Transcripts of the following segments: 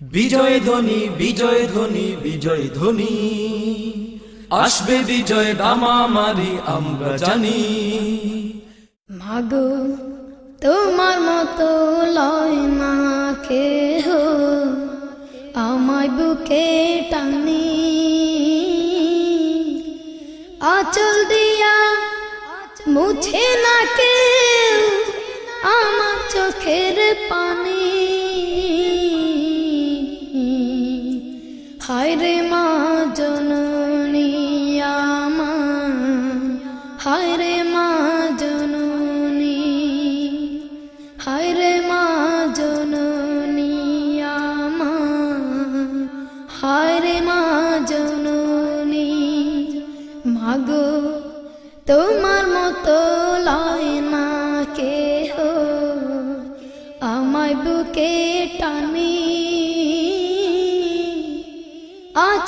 বিজয় ধ্বনি বিজয় ধ্বনি বিজয় ধ্বনি। আসবে বিজয় দামা মারি আমরা জানি। মাগো, তোমার মতো লয় না কেহ, আমায় বুকে টানি। আচল দিয়া মুছে না কেউ আমার চোখের পানি। হায় রে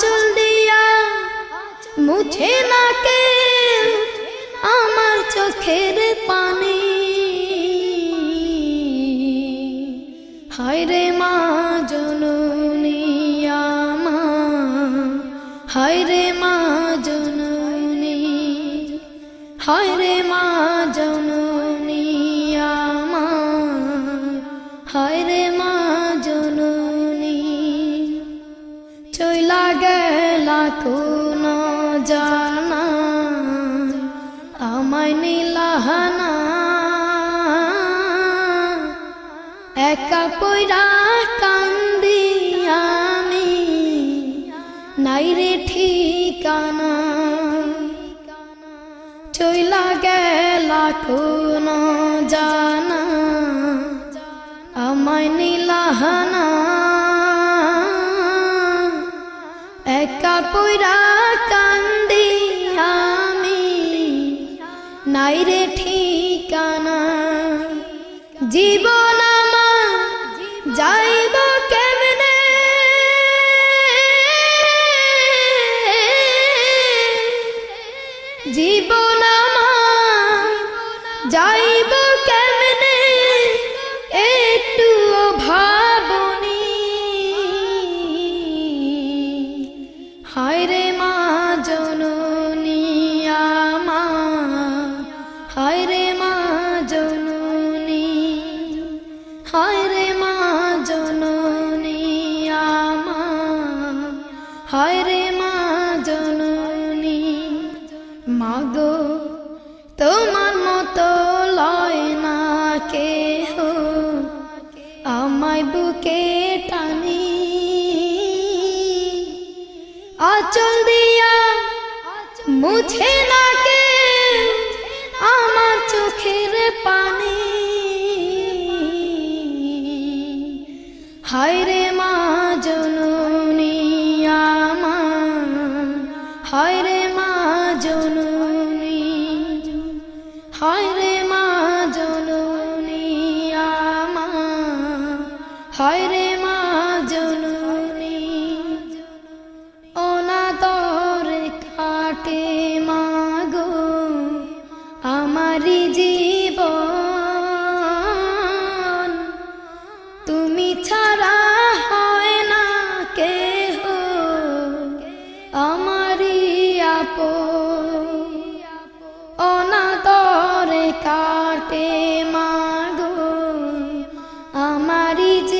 আচল দিয়া মুছে না কে আমার চোখের পানি। হায় রে মা জননী আমার, হায় রে মা জননী, হায় রে মা জননী। গেলা কোন জানা, আমায় নীলাহানা একা পয়রা কান্দি আমি, নাই রে ঠিকানা। চইলা গেলা কোন জানা, আমায় নীলাহানা পয়রা কান্দি আমি। নাই হায় রে মা জননী, মাগো, তোমার মতো লয় না কেহ, আমায় বুকে টানি। আচল দিয়া মুছে না কে আমার চোখের পানি। হায় রে মা জননী হায় রে মা জননী? অনাদরে কাটে মাগো আমারি জীবন। তুমি ছাড়া হয় না কেহ আমারি আপন। কাটে মাগো আমারি জীবন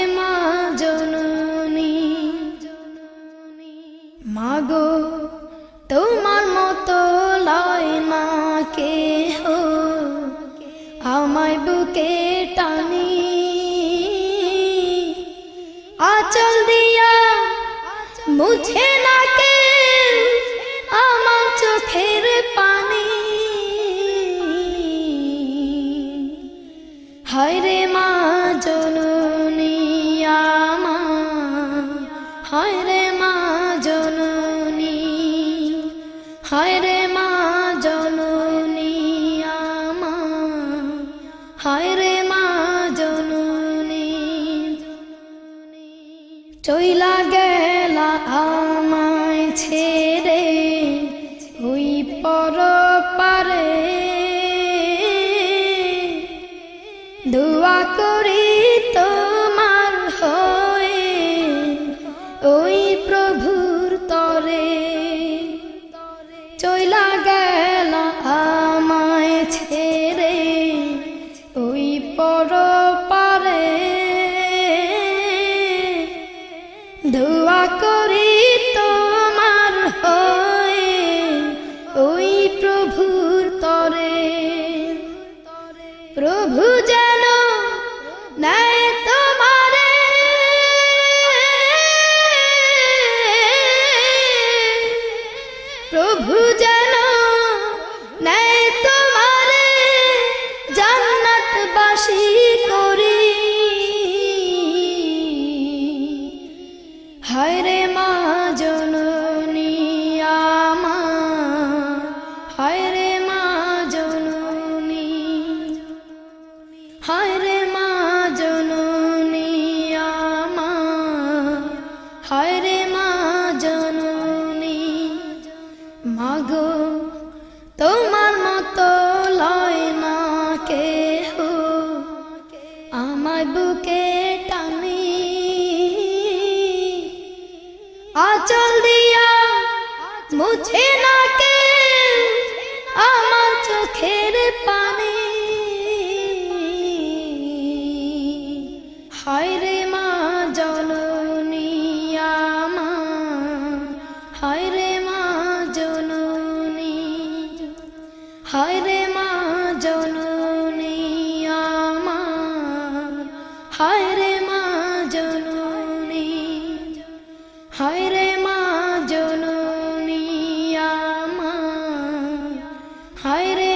বুকে টানি। আচল দিয়া মুছে না কে আমার চোখের পানি। হায় রে মা চইলা গেলা আমায় ছেড়ে ওই পর পারে দোয়া করে চোখের পানে। হয় রে মা জননী আমা হয় রে মা জননী, হয় রে মা জননী মা হয় রে মা জননী, হয় রে মা জননী মা হয় রে